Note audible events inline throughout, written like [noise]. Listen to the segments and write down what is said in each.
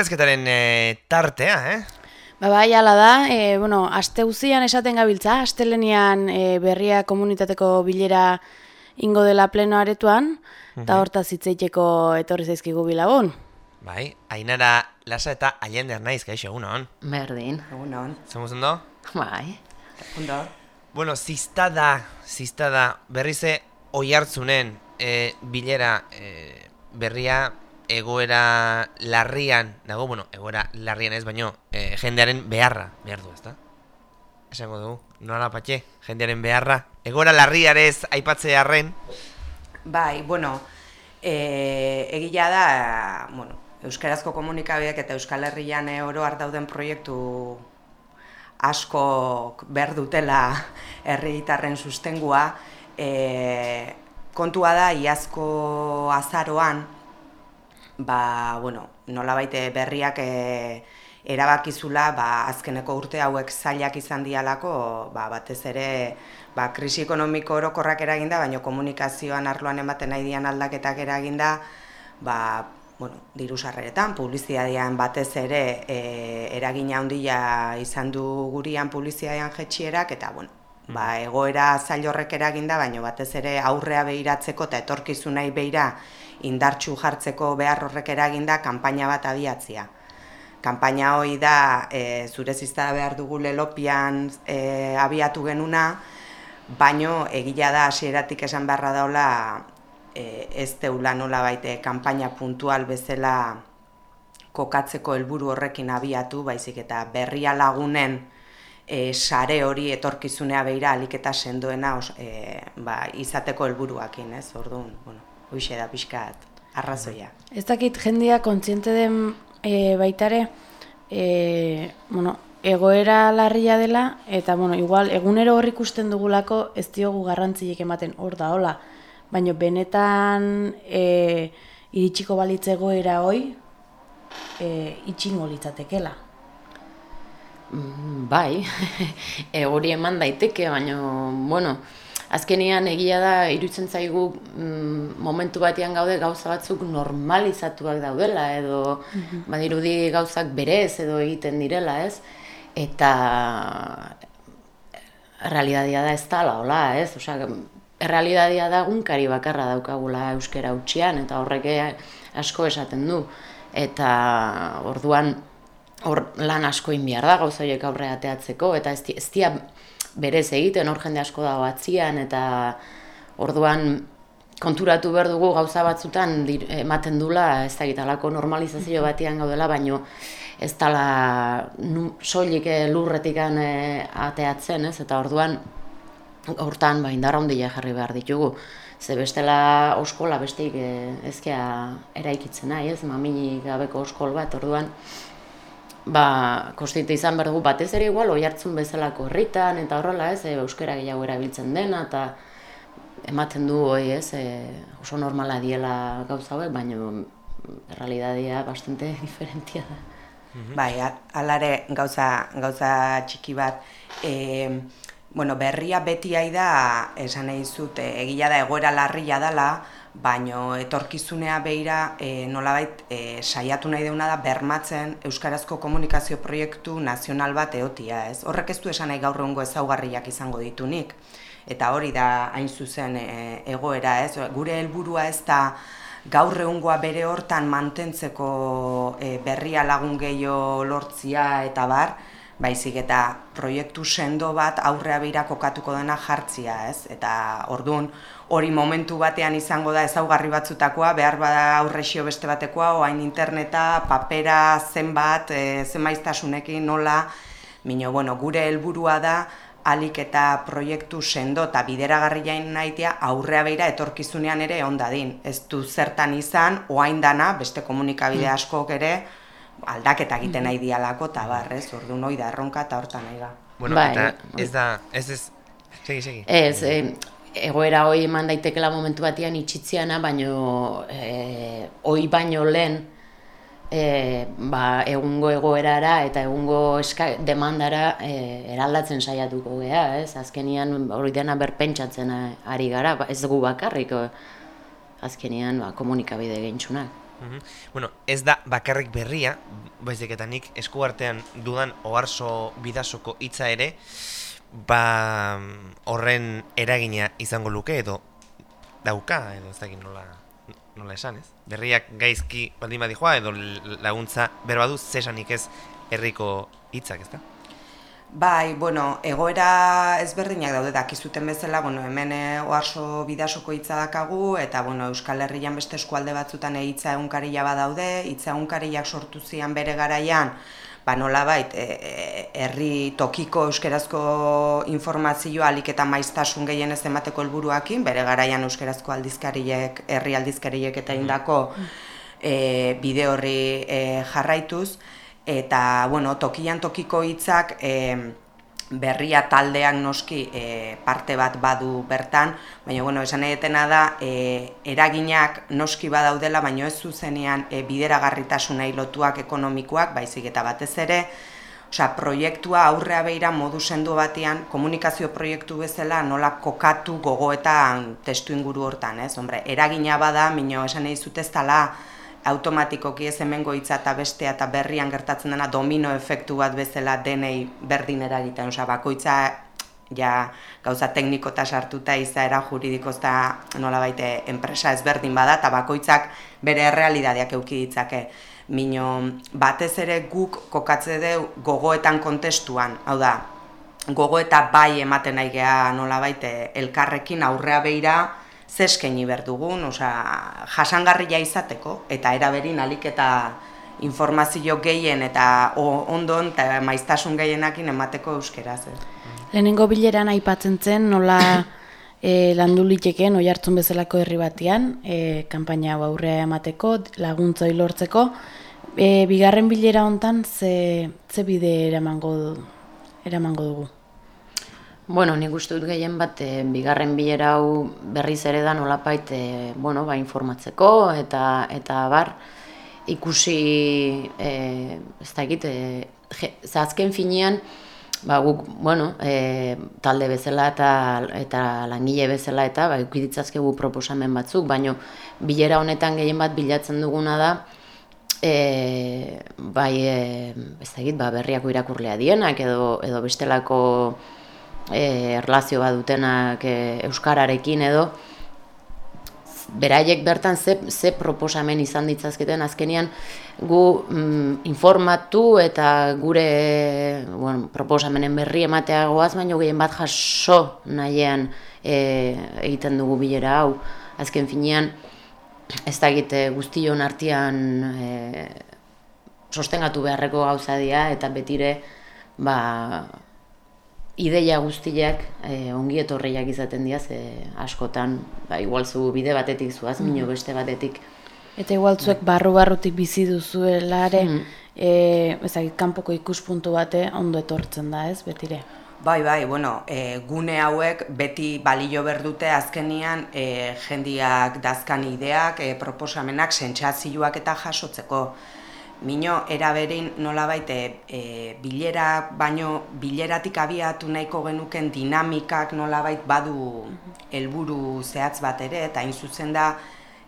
elkarrezketaren e, tartea, eh? Ba, bai, ala da, e, bueno, aste guzian esaten gabiltza, astelenian e, berria komunitateko bilera ingo dela pleno aretuan, eta mhm. hortaz hitzeiteko etorri zaizkigu bilagun. Bai, ainara lasa eta aiender naiz, gaixo, egun hon? Berdin, egun hon. Zemuz ondo? Bai, ondo. Bueno, zizta da, zizta da, berrize oi hartzunen e, bilera e, berria egoera larrian, dago, bueno, egoera larrian ez, baino, e, jendearen beharra, behar du, ezta? Esango dugu, nola patxe, jendearen beharra, egoera larriarez aipatze harren? Bai, bueno, e, egila da, bueno, Euskarazko komunikabideak eta Euskal Herrian oro dauden proiektu asko behar dutela herritarren sustengua, e, kontua da, iazko azaroan, ba, bueno, nola baite berriak e, erabakizula, ba, azkeneko urte hauek zailak izan dialako, ba, batez ere, ba, krisi ekonomiko orokorrak eraginda, baina komunikazioan arloan ematen nahi dian aldaketak eraginda, ba, bueno, diru sarreretan, publizitatean batez ere e, eragina handia izan du gurian publizitatean jetxierak, eta, bueno, ba, egoera zail horrek eraginda, baina batez ere aurrea behiratzeko eta etorkizunai behira indartxu jartzeko behar horrek eraginda kanpaina bat abiatzia. Kanpaina hori da e, zure zizta behar dugu lelopian e, abiatu genuna, baino egila da hasieratik esan beharra daula e, ez teula nola baite kanpaina puntual bezala kokatzeko helburu horrekin abiatu, baizik eta berria lagunen e, sare hori etorkizunea beira alik eta sendoena e, ba, izateko helburuakin, ez? Orduan, bueno, hoixe da pixkat arrazoia. Ez dakit jendia kontziente den e, baitare, e, bueno, egoera larria dela, eta bueno, igual egunero hor ikusten dugulako ez diogu garrantziek ematen hor da, hola. Baina benetan e, iritsiko balitze egoera hoi, e, itxingo litzatekela. Mm, bai, [laughs] e, hori eman daiteke, baina, bueno, azkenean egia da irutzen zaigu mm, momentu batean gaude gauza batzuk normalizatuak daudela edo mm badirudi gauzak berez edo egiten direla, ez? Eta realidadia da ez tala, hola, ez? Osea, realidadia da gunkari bakarra daukagula euskera utxian eta horrek asko esaten du. Eta orduan hor lan asko inbiar da gauza horiek aurre ateatzeko eta ez, ez berez egiten hor jende asko dago atzian eta orduan konturatu behar dugu gauza batzutan ematen dula ez da gitalako normalizazio batian gaudela baino ez dala soilik eh, lurretikan eh, ateatzen ez? Eta orduan hortan ba indarra jarri behar ditugu. Ze bestela oskola besteik eh, ezkea eraikitzen nahi ez maminik gabeko oskol bat orduan ba, kostite izan behar dugu batez ere igual, oi hartzun bezalako herritan eta horrela ez, e, euskera gehiago erabiltzen dena, eta ematen du hoi ez, e, oso normala diela gauza hauek, baina realidadea bastante [laughs] diferentia da. Mhm. Bai, alare gauza, gauza txiki bat, e, bueno, berria beti da, esan nahi zut, egia da egoera larria dela, baino etorkizunea beira e, nolabait e, saiatu nahi deuna da bermatzen Euskarazko komunikazio proiektu nazional bat eotia, ez? Horrek ez du esan nahi gaur egungo ezaugarriak izango ditunik, eta hori da hain zuzen e, egoera, ez? Gure helburua ez da gaur egungoa bere hortan mantentzeko e, berria lagun gehiago lortzia eta bar, baizik eta proiektu sendo bat aurrea beira kokatuko dena jartzia, ez? Eta ordun hori momentu batean izango da ezaugarri batzutakoa, behar bada aurresio beste batekoa, oain interneta, papera, zenbat, e, zenbaiztasunekin nola, Mino, bueno, gure helburua da, alik eta proiektu sendo eta bideragarri jain nahitea aurrea beira etorkizunean ere ondadin. Ez du zertan izan, oain dana, beste komunikabide mm. askok ere, aldaketa egiten nahi dialako, eta barrez, ordu noi da erronka eta hortan nahi da. Bueno, bai, eta ez da, ez ez, segi, segi. Ez, eh, egoera hoi eman daitekela momentu batean itxitziana, baino e, hoi baino lehen e, ba, egungo egoerara eta egungo eska, demandara e, eraldatzen saiatuko gea, ez? Azkenian hori dena berpentsatzen ari gara, ba, ez dugu bakarrik, azkenian ba, komunikabide gehintxunak. Mhm. Bueno, ez da bakarrik berria, baizik eta nik eskuartean dudan oharso bidasoko hitza ere, ba horren eragina izango luke edo dauka edo ez dakit nola nola esan, ez? Berriak gaizki baldin badijoa edo laguntza berbadu zesanik ez herriko hitzak, ezta? Bai, bueno, egoera ezberdinak daude dakizuten bezala, bueno, hemen eh, oarso bidasoko hitza dakagu eta bueno, Euskal Herrian beste eskualde batzutan e hitza egunkaria badaude, hitza egunkariak sortu zian bere garaian, ba nolabait e, e, herri tokiko euskerazko informazioa alik eta maiztasun gehien ez emateko helburuakin, bere garaian euskerazko aldizkariek, herri aldizkariek eta indako e, bide horri e, jarraituz, eta bueno, tokian tokiko hitzak e, berria taldean noski e, parte bat badu bertan, baina bueno, esan edetena da e, eraginak noski badaudela, baina ez zuzenean e, bideragarritasuna lotuak ekonomikoak, baizik eta batez ere, Osea, proiektua aurrea beira modu sendu batean, komunikazio proiektu bezala nola kokatu gogoetan testu inguru hortan, ez? Hombre, eragina bada, mino esan nahi zut ez dela, automatikoki ez hemengo hitza eta bestea eta berrian gertatzen dena domino efektu bat bezala denei berdin eragiten, osea bakoitza ja gauza tekniko eta sartuta izaera juridiko eta nola baite enpresa ezberdin bada eta bakoitzak bere errealidadeak euki ditzake. Mino batez ere guk kokatze deu gogoetan kontestuan, hau da, gogoeta bai ematen nahi geha nola baite elkarrekin aurrea beira, zeskaini behar dugun, oza, jasangarria izateko, eta eraberin alik eta informazio gehien eta ondon eta maiztasun gehienakin emateko euskeraz. Eh? Lehenengo bileran aipatzen zen nola [laughs] e, landu liteken oi hartzun bezalako herri batean, e, kanpaina hau aurrea emateko, laguntza lortzeko. E, bigarren bilera hontan ze, ze bide eramango, eramango dugu? Bueno, nik uste dut gehien bat, e, bigarren bilera hau berriz ere da nolapait, e, bueno, ba, informatzeko eta eta bar, ikusi, e, ez da egit, e, zazken finean, ba, guk, bueno, e, talde bezala eta, eta langile bezala eta, ba, gu proposamen batzuk, baino bilera honetan gehien bat bilatzen duguna da, e, bai, e, ez da egit, ba, berriako irakurlea dienak edo, edo bestelako, e, erlazio bat dutenak e, euskararekin edo beraiek bertan ze, ze proposamen izan ditzazketen azkenian gu mm, informatu eta gure bueno, proposamenen berri ematea goaz, baina gehien bat jaso nahiean e, egiten dugu bilera hau. Azken finean, ez da egite guztion artian e, sostengatu beharreko gauza dira eta betire ba, ideia guztiak e, ongi etorriak izaten dira ze askotan ba igual zu bide batetik zuaz mm. beste batetik. Eta igual zuek barru barrutik bizi duzuelare mm. eh ezagik kanpoko ikuspuntu bate ondo etortzen da ez betire? Bai, bai, bueno, e, gune hauek beti balio berdute azkenian e, jendiak dazkan ideak, e, proposamenak, sentsazioak eta jasotzeko. Mino, eraberin nola baite e, bilera, baino bileratik abiatu nahiko genuken dinamikak nola badu helburu zehatz bat ere, eta hain zuzen da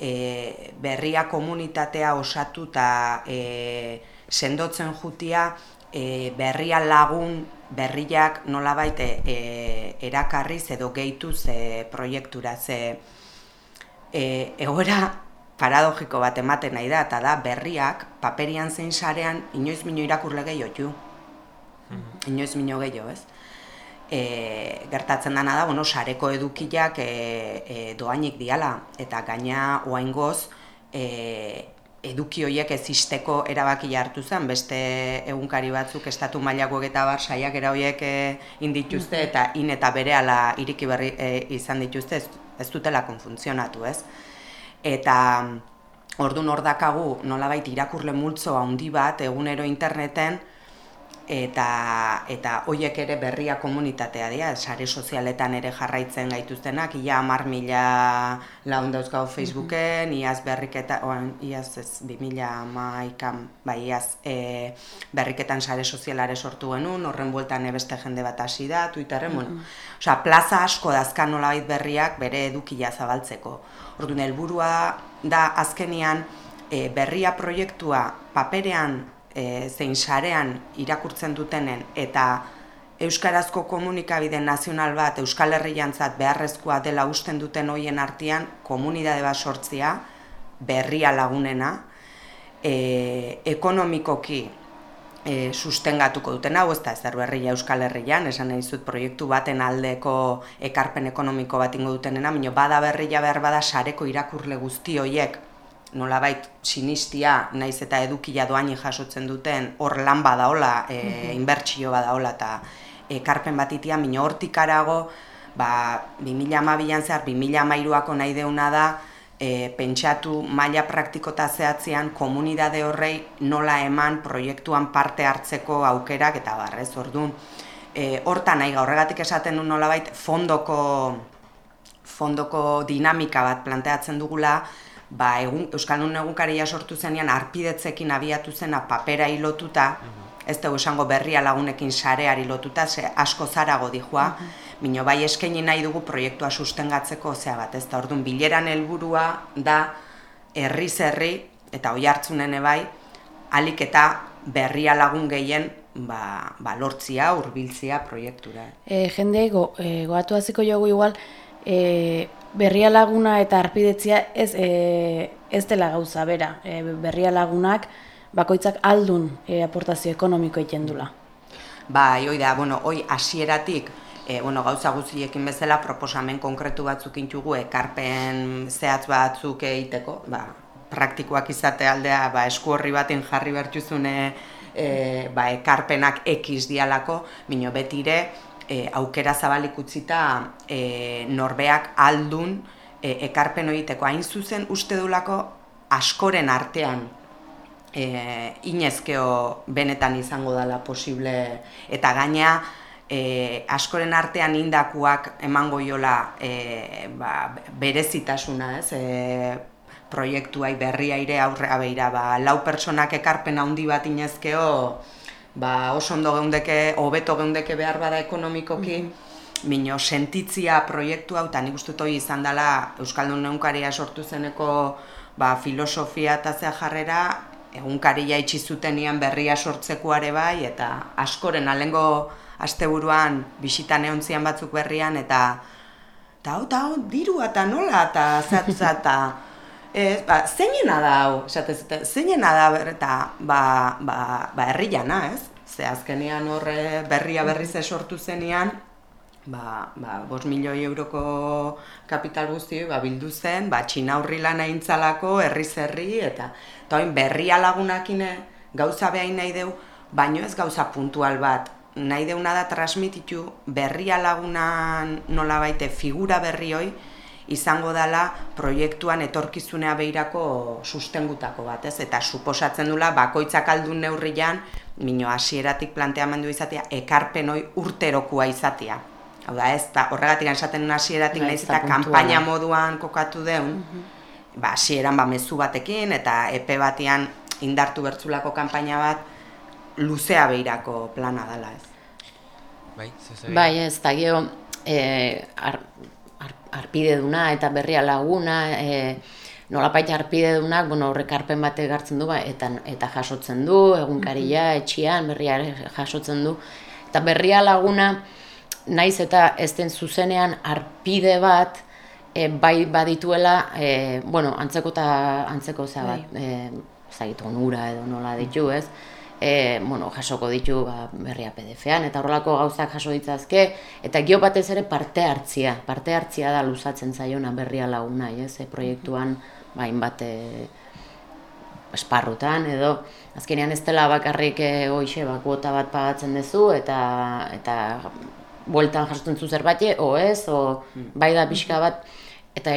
e, berria komunitatea osatu eta e, sendotzen jutia e, berria lagun berriak nola baite e, erakarriz edo gehituz e, proiektura. Ze e, egoera paradogiko bat ematen nahi da, eta da berriak paperian zein sarean inoiz mino irakurle gehiago mhm. Inoiz mino gehiago, ez? E, gertatzen dana da, bueno, sareko edukiak e, e, doainik diala, eta gaina oain goz, e, eduki horiek ez izteko erabaki hartu zen, beste egunkari batzuk estatu mailako eta bar saiak era horiek e, indituzte, mhm. eta in eta bere ala iriki berri e, izan dituzte, ez, ez dutela konfuntzionatu, ez? Eta ordu hor dakagu nolabait irakurle multzo handi bat egunero interneten eta eta hoiek ere berria komunitatea dira, sare sozialetan ere jarraitzen gaituztenak, ia 10.000 laun dauzkago Facebooken, iaz berriketa, oan, iaz ez 2011an, bai iaz e, berriketan sare sozialare sortu genuen, horren bueltan ebeste jende bat hasi da, Twitterren, mm bueno, osea, plaza asko dazkan nolabait berriak bere edukia zabaltzeko. Orduan helburua da azkenian e, berria proiektua paperean e, zein sarean irakurtzen dutenen eta Euskarazko komunikabide nazional bat Euskal Herriantzat beharrezkoa dela usten duten hoien artean komunidade bat sortzia berria lagunena e, ekonomikoki e, sustengatuko duten. Hau, ez da ezer berria Euskal Herrian, esan nahi zut proiektu baten aldeko ekarpen ekonomiko bat ingo dutenena, baina bada berria behar bada sareko irakurle guzti hoiek nolabait sinistia naiz eta edukia doaini jasotzen duten hor lan badaola, e, mm inbertsio badaola eta ekarpen bat itia, minio hortik arago, ba, 2008an zehar, 2008ako nahi deuna da, e, pentsatu maila praktikota zehatzean komunidade horrei nola eman proiektuan parte hartzeko aukerak eta barrez, orduan. E, horta nahi horregatik esaten du nolabait fondoko, fondoko dinamika bat planteatzen dugula, ba, egun, Euskaldun egunkaria sortu zenean arpidetzekin abiatu zena papera ilotuta, mhm. ez dugu esango berria lagunekin sareari lotuta, ze asko zarago dihua, uh bai eskaini nahi dugu proiektua sustengatzeko, zea bat, ez da, orduan, bileran helburua da, herri zerri, eta oi hartzunen bai, alik eta berria lagun gehien ba, ba lortzia, urbiltzia proiektura. E, jende, go, e, goatu hasiko jogu igual, e, berria laguna eta arpidetzia ez, e, ez dela gauza bera. E, berria lagunak bakoitzak aldun e, aportazio ekonomiko egiten dula. Bai, oi da, bueno, oi hasieratik e, bueno, gauza guztiekin bezala proposamen konkretu batzuk intugu ekarpen zehatz batzuk egiteko, ba, praktikoak izate aldea ba, esku horri baten jarri bertuzune e, ba, ekarpenak ekiz dialako, bino betire, e, aukera zabalik utzita e, norbeak aldun e, ekarpen egiteko hain zuzen uste dulako askoren artean e, inezkeo benetan izango dela posible. Eta gaina e, askoren artean indakuak emango jola e, ba, berezitasuna ez? E, proiektuai berria ire aurrea beira ba, lau personak ekarpen handi bat inezkeo ba, oso ondo geundeke, hobeto geundeke behar bada ekonomikoki, mm Mino, sentitzia proiektu hau, eta nik uste toi izan dela Euskaldun egunkaria sortu zeneko ba, filosofia eta zea jarrera, egunkaria itxi zutenian berria sortzekuare bai, eta askoren alengo asteburuan bisitan egon zian batzuk berrian, eta eta hau, eta hau, diru eta nola, eta zatza, eta [laughs] ez, ba, zeinena da hau, zeinena da, eta ba, ba, ba herriana, ez? Ze azkenean horre berria berriz sortu zenean, ba, ba, bos milioi euroko kapital guzti ba, bildu zen, ba, txina hurri lan aintzalako, herri zerri, eta eta berria lagunakine gauza behain nahi deu, baino ez gauza puntual bat, nahi deuna da transmititu berria lagunan nola baite figura berri hoi, izango dela proiektuan etorkizunea behirako sustengutako bat, ez? Eta suposatzen dula bakoitzak aldun neurrian, mino hasieratik planteamendu izatea, ekarpen hoi urterokua izatea. Hau da, ez da, horregatik esaten hasieratik nahiz eta kanpaina moduan kokatu deun, mm ba, hasieran ba, mezu batekin eta epe batean indartu bertzulako kanpaina bat, luzea behirako plana dela, ez? Bai, bai ez, da, geho, eh, arpide duna eta berria laguna, e, nolapait arpide dunak, bueno, horrek arpen bate gartzen du, ba, eta, eta jasotzen du, egunkaria, etxian, berria jasotzen du. Eta berria laguna, naiz eta ez zuzenean arpide bat, e, bai badituela, e, bueno, antzeko eta antzeko zea bat, bai. e, zaitu onura edo nola ditu, ez? E, bueno, jasoko ditu ba, berria PDF-an, eta horrelako gauzak jaso ditzazke, eta gio batez ere parte hartzia, parte hartzia da luzatzen zaiona berria laguna, ez, e, proiektuan, bain bat e, esparrutan, edo, azkenean ez dela bakarrik e, oixe, ba, kuota bat pagatzen duzu, eta, eta bueltan jasotzen zu zerbait, o ez, o mm. bai da pixka bat, eta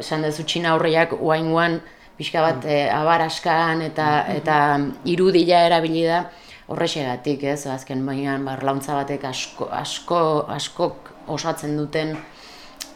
esan dezu txina aurriak uain pixka bat e, abar askan eta eta irudia erabili da horrexegatik, ez? Azken baina barlauntza batek asko asko askok osatzen duten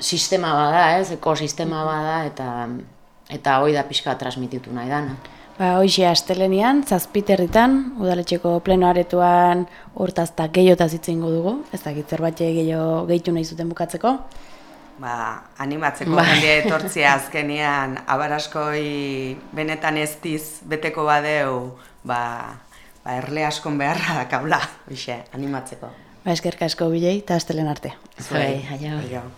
sistema bada, ez? Ekosistema bada eta eta hoi da pixka transmititu nahi dana. Ba, hoxe astelenian, zazpiterritan, udaletxeko plenoaretuan hortazta gehiotaz itzen dugu, ez dakit zerbait gehiago gehitu nahi zuten bukatzeko. Ba, animatzeko jende etortzea azkenean abaraskoi benetan ez diz beteko badeu, ba, ba erle askon beharra dakaula, bixe, animatzeko. Ba, eskerka asko bilei, eta astelen arte. Zuei, aio. Aio.